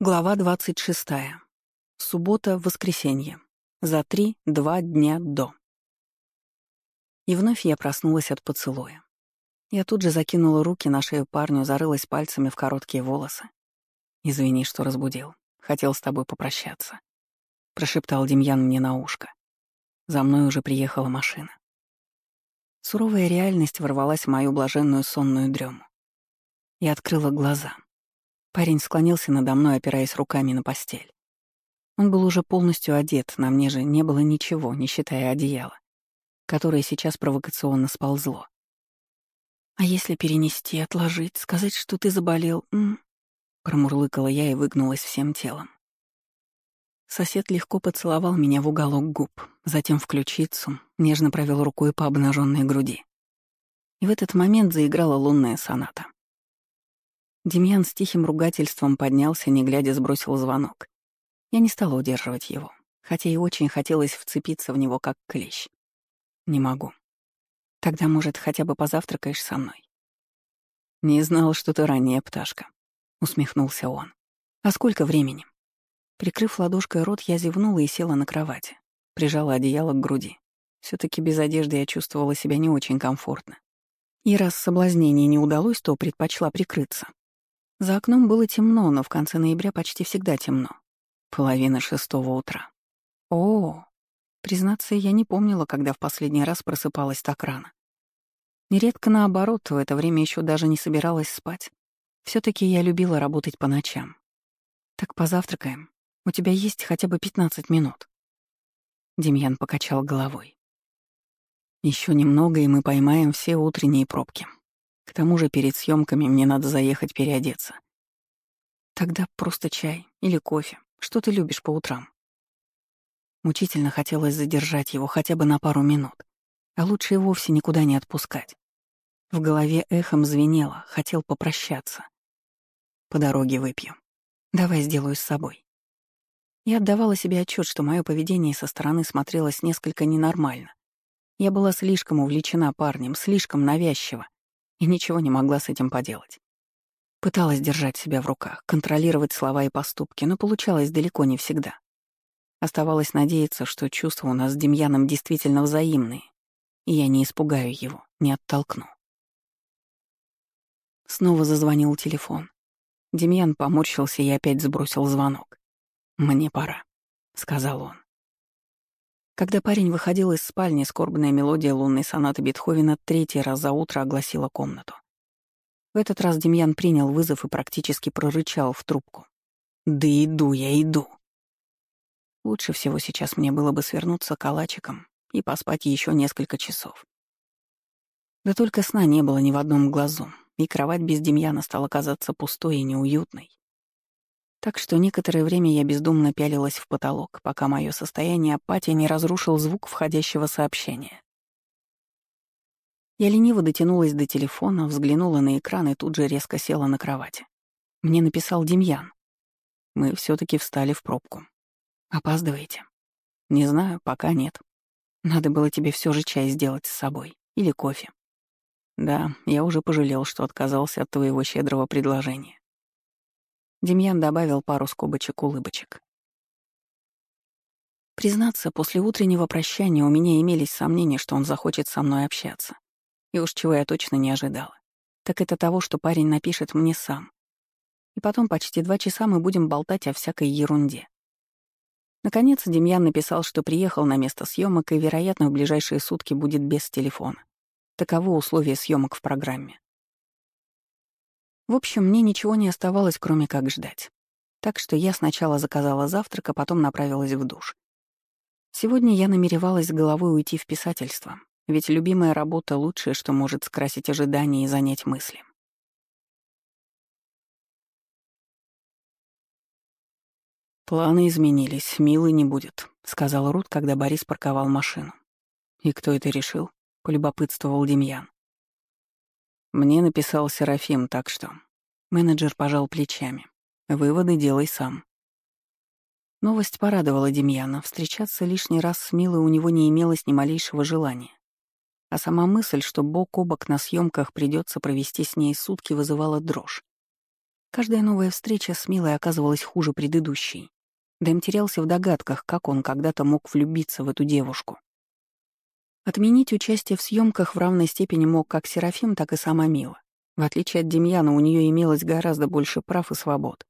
Глава 26. Суббота-воскресенье. За три-два дня до. И вновь я проснулась от поцелуя. Я тут же закинула руки на шею парню, зарылась пальцами в короткие волосы. «Извини, что разбудил. Хотел с тобой попрощаться», — прошептал Демьян мне на ушко. За мной уже приехала машина. Суровая реальность ворвалась в мою блаженную сонную дрему. Я открыла глаза — Парень склонился надо мной, опираясь руками на постель. Он был уже полностью одет, на мне же не было ничего, не считая одеяла, которое сейчас провокационно сползло. «А если перенести, отложить, сказать, что ты заболел, м?» Промурлыкала я и выгнулась всем телом. Сосед легко поцеловал меня в уголок губ, затем в ключицу, нежно провел рукой по обнаженной груди. И в этот момент заиграла лунная соната. Демьян с тихим ругательством поднялся, не глядя сбросил звонок. Я не стала удерживать его, хотя и очень хотелось вцепиться в него как клещ. Не могу. Тогда, может, хотя бы позавтракаешь со мной? Не знал, что ты ранняя пташка, усмехнулся он. А сколько времени? Прикрыв ладошкой рот, я зевнула и села на кровати. Прижала одеяло к груди. все таки без одежды я чувствовала себя не очень комфортно. И раз соблазнение не удалось, то предпочла прикрыться. За окном было темно, но в конце ноября почти всегда темно. Половина шестого утра. О, признаться, я не помнила, когда в последний раз просыпалась так рано. Нередко наоборот, в это время еще даже не собиралась спать. все таки я любила работать по ночам. Так позавтракаем. У тебя есть хотя бы 15 минут. Демьян покачал головой. Еще немного, и мы поймаем все утренние пробки. К тому же перед съемками мне надо заехать переодеться. Тогда просто чай или кофе. Что ты любишь по утрам? Мучительно хотелось задержать его хотя бы на пару минут, а лучше и вовсе никуда не отпускать. В голове эхом звенело, хотел попрощаться. По дороге выпью. Давай сделаю с собой. Я отдавала себе отчет, что мое поведение со стороны смотрелось несколько ненормально. Я была слишком увлечена парнем, слишком навязчива и ничего не могла с этим поделать. Пыталась держать себя в руках, контролировать слова и поступки, но получалось далеко не всегда. Оставалось надеяться, что чувства у нас с Демьяном действительно взаимные, и я не испугаю его, не оттолкну. Снова зазвонил телефон. Демьян поморщился и опять сбросил звонок. «Мне пора», — сказал он. Когда парень выходил из спальни, скорбная мелодия лунной сонаты Бетховена третий раз за утро огласила комнату. В этот раз Демьян принял вызов и практически прорычал в трубку. «Да иду я, иду!» Лучше всего сейчас мне было бы свернуться калачиком и поспать еще несколько часов. Да только сна не было ни в одном глазу, и кровать без Демьяна стала казаться пустой и неуютной. Так что некоторое время я бездумно пялилась в потолок, пока мое состояние апатии не разрушил звук входящего сообщения. Я лениво дотянулась до телефона, взглянула на экран и тут же резко села на кровати. Мне написал Демьян. Мы все таки встали в пробку. Опаздываете? Не знаю, пока нет. Надо было тебе все же чай сделать с собой. Или кофе. Да, я уже пожалел, что отказался от твоего щедрого предложения. Демьян добавил пару скобочек-улыбочек. Признаться, после утреннего прощания у меня имелись сомнения, что он захочет со мной общаться. И уж чего я точно не ожидала. Так это того, что парень напишет мне сам. И потом почти два часа мы будем болтать о всякой ерунде. Наконец, Демьян написал, что приехал на место съемок и, вероятно, в ближайшие сутки будет без телефона. Таково условие съемок в программе. В общем, мне ничего не оставалось, кроме как ждать. Так что я сначала заказала завтрак, а потом направилась в душ. Сегодня я намеревалась головой уйти в писательство, ведь любимая работа — лучшее, что может скрасить ожидания и занять мысли. «Планы изменились, милый не будет», — сказал Рут, когда Борис парковал машину. «И кто это решил?» — полюбопытствовал Демьян. Мне написал Серафим, так что... Менеджер пожал плечами. Выводы делай сам. Новость порадовала Демьяна. Встречаться лишний раз с Милой у него не имелось ни малейшего желания. А сама мысль, что бок о бок на съемках придется провести с ней сутки, вызывала дрожь. Каждая новая встреча с Милой оказывалась хуже предыдущей. Дэм терялся в догадках, как он когда-то мог влюбиться в эту девушку. Отменить участие в съемках в равной степени мог как Серафим, так и сама Мила. В отличие от Демьяна, у нее имелось гораздо больше прав и свобод.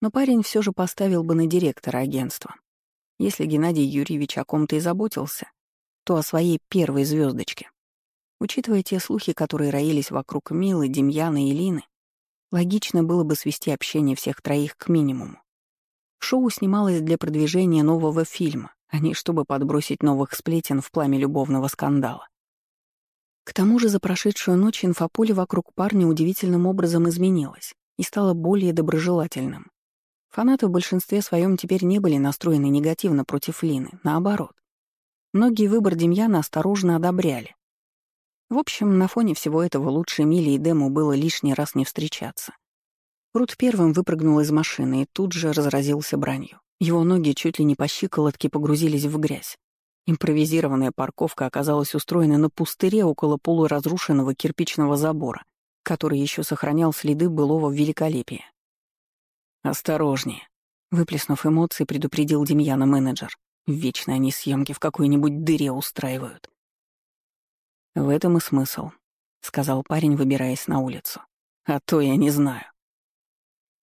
Но парень все же поставил бы на директора агентства. Если Геннадий Юрьевич о ком-то и заботился, то о своей первой звездочке. Учитывая те слухи, которые роились вокруг Милы, Демьяна и Лины, логично было бы свести общение всех троих к минимуму. Шоу снималось для продвижения нового фильма, а не чтобы подбросить новых сплетен в пламя любовного скандала. К тому же за прошедшую ночь инфополе вокруг парня удивительным образом изменилось и стало более доброжелательным. Фанаты в большинстве своем теперь не были настроены негативно против Лины, наоборот. Многие выбор Демьяна осторожно одобряли. В общем, на фоне всего этого лучше Миле и Дему было лишний раз не встречаться. Рут первым выпрыгнул из машины и тут же разразился бранью. Его ноги чуть ли не по щиколотке погрузились в грязь. Импровизированная парковка оказалась устроена на пустыре около полуразрушенного кирпичного забора, который еще сохранял следы былого великолепия. «Осторожнее», — выплеснув эмоции, предупредил Демьяна менеджер. «Вечно они съемки в какой-нибудь дыре устраивают». «В этом и смысл», — сказал парень, выбираясь на улицу. «А то я не знаю».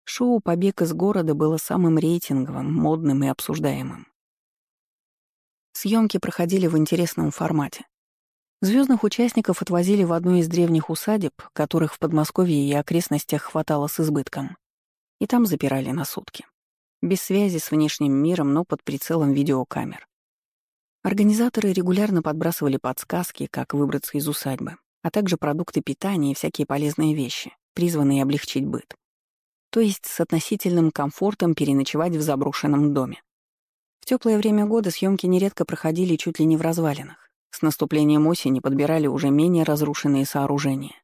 Шоу «Побег из города» было самым рейтинговым, модным и обсуждаемым. Съемки проходили в интересном формате. Звездных участников отвозили в одну из древних усадеб, которых в Подмосковье и окрестностях хватало с избытком. И там запирали на сутки. Без связи с внешним миром, но под прицелом видеокамер. Организаторы регулярно подбрасывали подсказки, как выбраться из усадьбы, а также продукты питания и всякие полезные вещи, призванные облегчить быт то есть с относительным комфортом переночевать в заброшенном доме. В теплое время года съемки нередко проходили чуть ли не в развалинах. С наступлением осени подбирали уже менее разрушенные сооружения.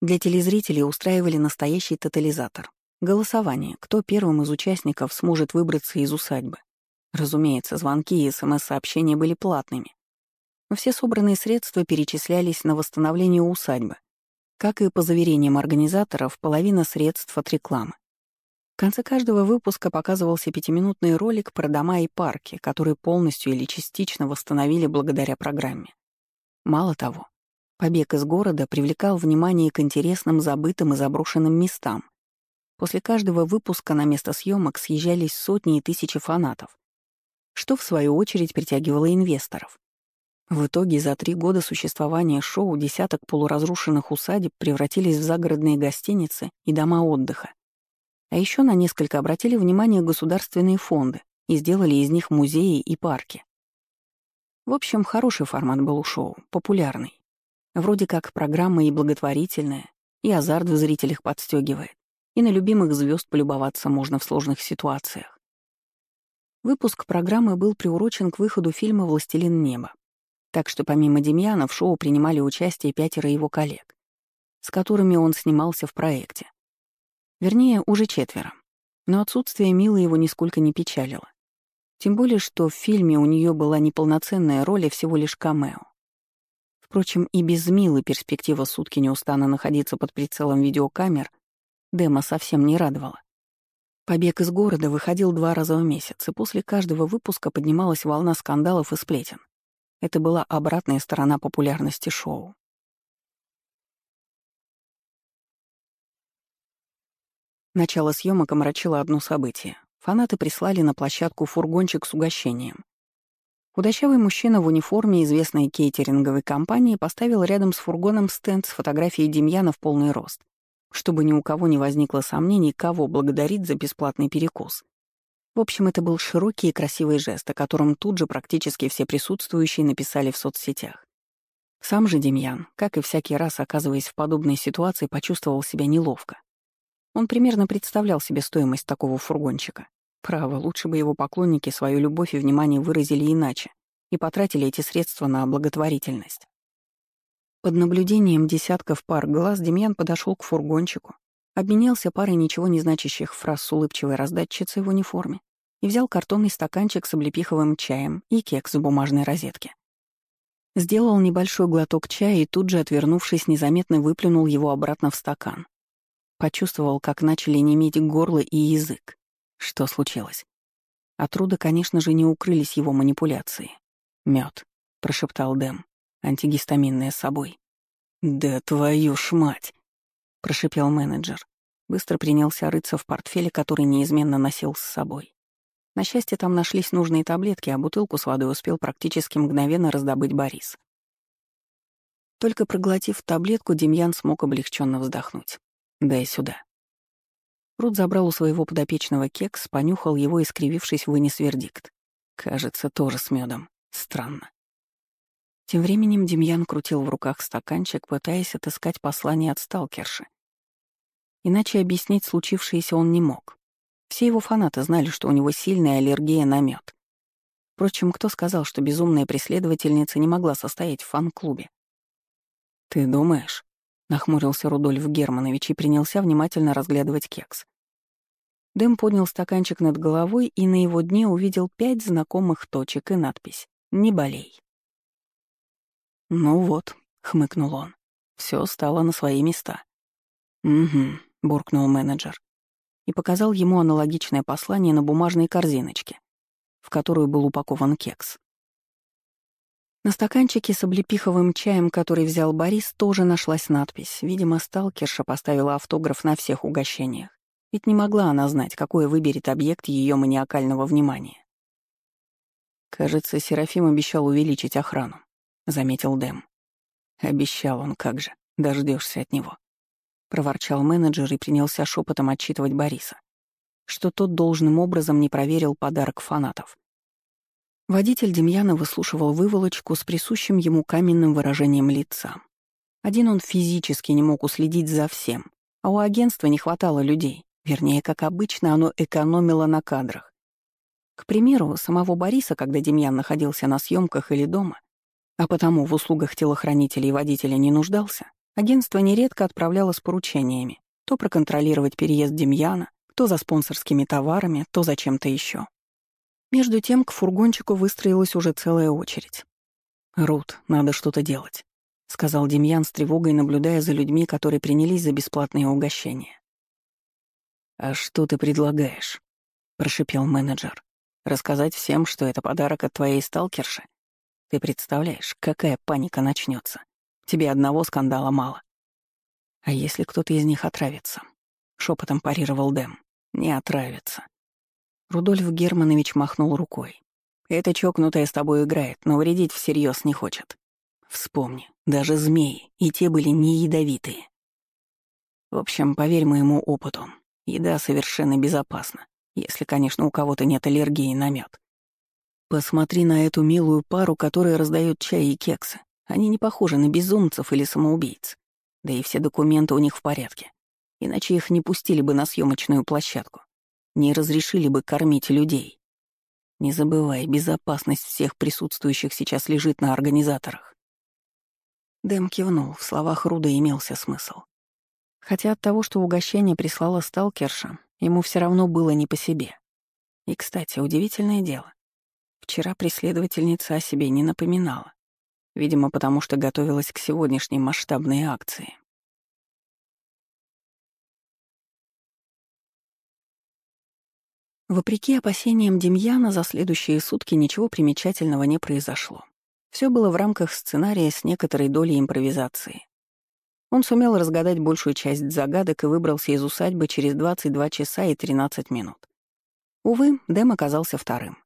Для телезрителей устраивали настоящий тотализатор. Голосование, кто первым из участников сможет выбраться из усадьбы. Разумеется, звонки и СМС-сообщения были платными. Все собранные средства перечислялись на восстановление усадьбы, как и по заверениям организаторов, половина средств от рекламы. В конце каждого выпуска показывался пятиминутный ролик про дома и парки, которые полностью или частично восстановили благодаря программе. Мало того, побег из города привлекал внимание к интересным, забытым и заброшенным местам. После каждого выпуска на место съемок съезжались сотни и тысячи фанатов, что в свою очередь притягивало инвесторов. В итоге за три года существования шоу десяток полуразрушенных усадеб превратились в загородные гостиницы и дома отдыха. А еще на несколько обратили внимание государственные фонды и сделали из них музеи и парки. В общем, хороший формат был у шоу, популярный. Вроде как программа и благотворительная, и азарт в зрителях подстегивает, и на любимых звезд полюбоваться можно в сложных ситуациях. Выпуск программы был приурочен к выходу фильма «Властелин неба», так что помимо Демьяна в шоу принимали участие пятеро его коллег, с которыми он снимался в проекте. Вернее, уже четверо. Но отсутствие Милы его нисколько не печалило. Тем более, что в фильме у нее была неполноценная роль, а всего лишь камео. Впрочем, и без Милы перспектива сутки неустанно находиться под прицелом видеокамер Дема совсем не радовала. Побег из города выходил два раза в месяц, и после каждого выпуска поднималась волна скандалов и сплетен. Это была обратная сторона популярности шоу. Начало съемок омрачило одно событие. Фанаты прислали на площадку фургончик с угощением. Худощавый мужчина в униформе известной кейтеринговой компании поставил рядом с фургоном стенд с фотографией Демьяна в полный рост, чтобы ни у кого не возникло сомнений, кого благодарить за бесплатный перекус. В общем, это был широкий и красивый жест, о котором тут же практически все присутствующие написали в соцсетях. Сам же Демьян, как и всякий раз оказываясь в подобной ситуации, почувствовал себя неловко. Он примерно представлял себе стоимость такого фургончика. Право, лучше бы его поклонники свою любовь и внимание выразили иначе и потратили эти средства на благотворительность. Под наблюдением десятков пар глаз Демьян подошел к фургончику, обменялся парой ничего не значащих фраз с улыбчивой раздатчицей в униформе и взял картонный стаканчик с облепиховым чаем и кекс в бумажной розетке. Сделал небольшой глоток чая и тут же, отвернувшись, незаметно выплюнул его обратно в стакан. Почувствовал, как начали неметь горло и язык. Что случилось? От Руда, конечно же, не укрылись его манипуляции. Мед, прошептал Дэм, антигистаминное с собой. «Да твою ж мать!» — прошипел менеджер. Быстро принялся рыться в портфеле, который неизменно носил с собой. На счастье, там нашлись нужные таблетки, а бутылку с водой успел практически мгновенно раздобыть Борис. Только проглотив таблетку, Демьян смог облегченно вздохнуть. «Дай сюда». Рут забрал у своего подопечного кекс, понюхал его и, скривившись, вынес вердикт. Кажется, тоже с медом. Странно. Тем временем Демьян крутил в руках стаканчик, пытаясь отыскать послание от сталкерши. Иначе объяснить случившееся он не мог. Все его фанаты знали, что у него сильная аллергия на мед. Впрочем, кто сказал, что безумная преследовательница не могла состоять в фан-клубе? «Ты думаешь?» — нахмурился Рудольф Германович и принялся внимательно разглядывать кекс. Дэм поднял стаканчик над головой и на его дне увидел пять знакомых точек и надпись «Не болей». «Ну вот», — хмыкнул он, — «все стало на свои места». «Угу», — буркнул менеджер и показал ему аналогичное послание на бумажной корзиночке, в которую был упакован кекс. На стаканчике с облепиховым чаем, который взял Борис, тоже нашлась надпись. Видимо, сталкерша поставила автограф на всех угощениях. Ведь не могла она знать, какой выберет объект ее маниакального внимания. «Кажется, Серафим обещал увеличить охрану», — заметил Дэм. «Обещал он, как же, дождешься от него». — проворчал менеджер и принялся шепотом отчитывать Бориса, что тот должным образом не проверил подарок фанатов. Водитель Демьяна выслушивал выволочку с присущим ему каменным выражением лица. Один он физически не мог уследить за всем, а у агентства не хватало людей, вернее, как обычно, оно экономило на кадрах. К примеру, самого Бориса, когда Демьян находился на съемках или дома, а потому в услугах телохранителя и водителя не нуждался, Агентство нередко отправляло с поручениями. То проконтролировать переезд Демьяна, то за спонсорскими товарами, то за чем-то еще. Между тем к фургончику выстроилась уже целая очередь. «Рут, надо что-то делать», — сказал Демьян с тревогой, наблюдая за людьми, которые принялись за бесплатные угощения. «А что ты предлагаешь?» — прошипел менеджер. «Рассказать всем, что это подарок от твоей сталкерши? Ты представляешь, какая паника начнется? Тебе одного скандала мало. А если кто-то из них отравится? Шепотом парировал Дэм. Не отравится. Рудольф Германович махнул рукой. Эта чокнутая с тобой играет, но вредить всерьез не хочет. Вспомни, даже змеи, и те были не ядовитые. В общем, поверь моему опыту, еда совершенно безопасна, если, конечно, у кого-то нет аллергии на мед. Посмотри на эту милую пару, которая раздает чай и кексы. Они не похожи на безумцев или самоубийц. Да и все документы у них в порядке. Иначе их не пустили бы на съемочную площадку. Не разрешили бы кормить людей. Не забывай, безопасность всех присутствующих сейчас лежит на организаторах. Дэм кивнул, в словах Руда имелся смысл. Хотя от того, что угощение прислала сталкерша, ему все равно было не по себе. И, кстати, удивительное дело. Вчера преследовательница о себе не напоминала. Видимо, потому что готовилась к сегодняшней масштабной акции. Вопреки опасениям Демьяна, за следующие сутки ничего примечательного не произошло. Все было в рамках сценария с некоторой долей импровизации. Он сумел разгадать большую часть загадок и выбрался из усадьбы через 22 часа и 13 минут. Увы, Дэм оказался вторым.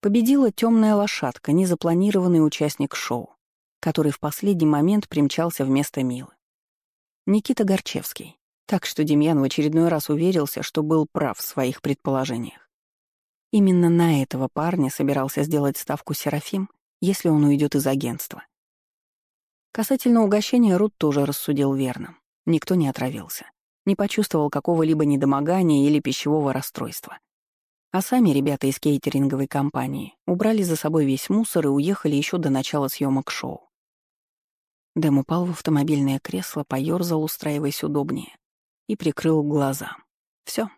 Победила темная лошадка, незапланированный участник шоу, который в последний момент примчался вместо Милы. Никита Горчевский. Так что Демьян в очередной раз уверился, что был прав в своих предположениях. Именно на этого парня собирался сделать ставку Серафим, если он уйдет из агентства. Касательно угощения Рут тоже рассудил верно. Никто не отравился, не почувствовал какого-либо недомогания или пищевого расстройства. А сами ребята из кейтеринговой компании убрали за собой весь мусор и уехали еще до начала съемок шоу. Дэм упал в автомобильное кресло, поёрзал, устраиваясь удобнее, и прикрыл глаза. Все,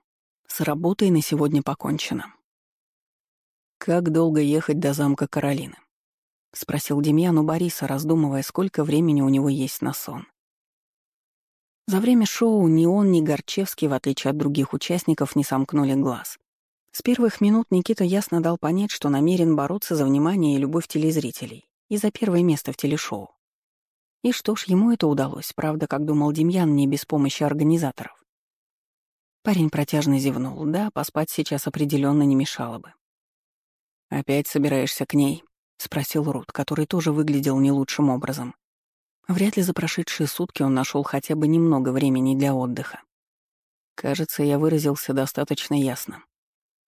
с работой на сегодня покончено. «Как долго ехать до замка Каролины?» — спросил Демьян у Бориса, раздумывая, сколько времени у него есть на сон. За время шоу ни он, ни Горчевский, в отличие от других участников, не сомкнули глаз. С первых минут Никита ясно дал понять, что намерен бороться за внимание и любовь телезрителей и за первое место в телешоу. И что ж, ему это удалось, правда, как думал Демьян, не без помощи организаторов. Парень протяжно зевнул. Да, поспать сейчас определенно не мешало бы. «Опять собираешься к ней?» — спросил Рут, который тоже выглядел не лучшим образом. Вряд ли за прошедшие сутки он нашел хотя бы немного времени для отдыха. Кажется, я выразился достаточно ясно.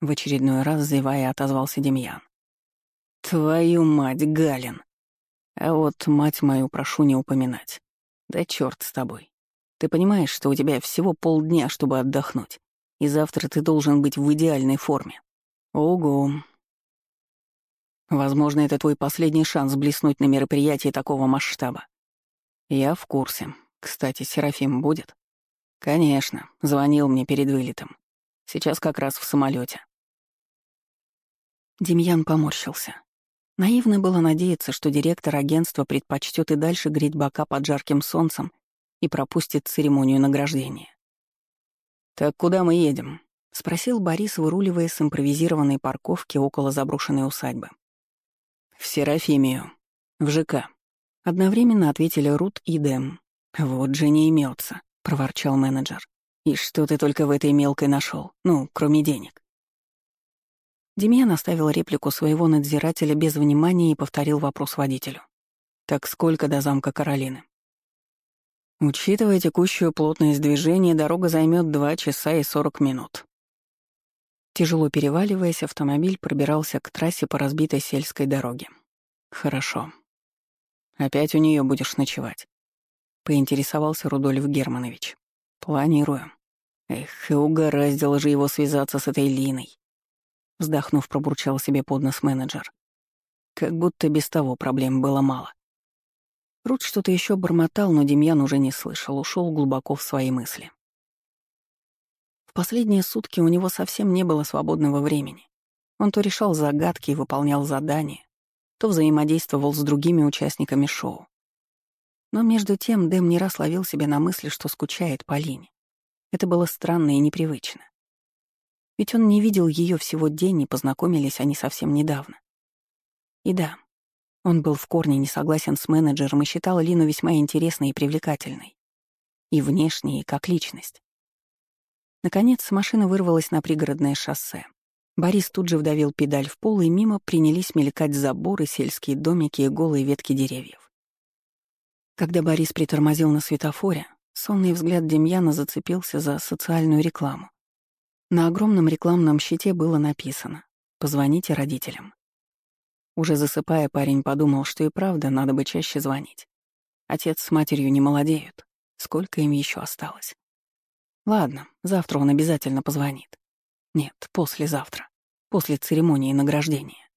В очередной раз, зевая, отозвался Демьян. «Твою мать, Галин! А вот мать мою прошу не упоминать. Да черт с тобой. Ты понимаешь, что у тебя всего полдня, чтобы отдохнуть, и завтра ты должен быть в идеальной форме. Ого. Возможно, это твой последний шанс блеснуть на мероприятии такого масштаба. Я в курсе. Кстати, Серафим будет? Конечно, звонил мне перед вылетом. Сейчас как раз в самолете. Демьян поморщился. Наивно было надеяться, что директор агентства предпочтет и дальше греть бока под жарким солнцем и пропустит церемонию награждения. «Так куда мы едем?» — спросил Борис, выруливая с импровизированной парковки около заброшенной усадьбы. «В Серафимию. В ЖК». Одновременно ответили Рут и Дэм. «Вот же не имется», — проворчал менеджер. «И что ты только в этой мелкой нашел? Ну, кроме денег?» Демьян оставил реплику своего надзирателя без внимания и повторил вопрос водителю. «Так сколько до замка Каролины?» «Учитывая текущую плотность движения, дорога займет 2 часа и 40 минут». Тяжело переваливаясь, автомобиль пробирался к трассе по разбитой сельской дороге. «Хорошо. Опять у нее будешь ночевать?» — поинтересовался Рудольф Германович. «Планирую. Эх, и угораздило же его связаться с этой Линой. Вздохнув, пробурчал себе под нос менеджер. Как будто без того проблем было мало. Рут что-то еще бормотал, но Демьян уже не слышал, ушел глубоко в свои мысли. В последние сутки у него совсем не было свободного времени. Он то решал загадки и выполнял задания, то взаимодействовал с другими участниками шоу. Но между тем Дэм не раз ловил себя на мысли, что скучает по Лине. Это было странно и непривычно. Ведь он не видел ее всего день, и познакомились они совсем недавно. И да, он был в корне не согласен с менеджером и считал Лину весьма интересной и привлекательной. И внешне, и как личность. Наконец, машина вырвалась на пригородное шоссе. Борис тут же вдавил педаль в пол, и мимо принялись мелькать заборы, сельские домики и голые ветки деревьев. Когда Борис притормозил на светофоре, сонный взгляд Демьяна зацепился за социальную рекламу. На огромном рекламном щите было написано «Позвоните родителям». Уже засыпая, парень подумал, что и правда надо бы чаще звонить. Отец с матерью не молодеют. Сколько им еще осталось? Ладно, завтра он обязательно позвонит. Нет, послезавтра. После церемонии награждения.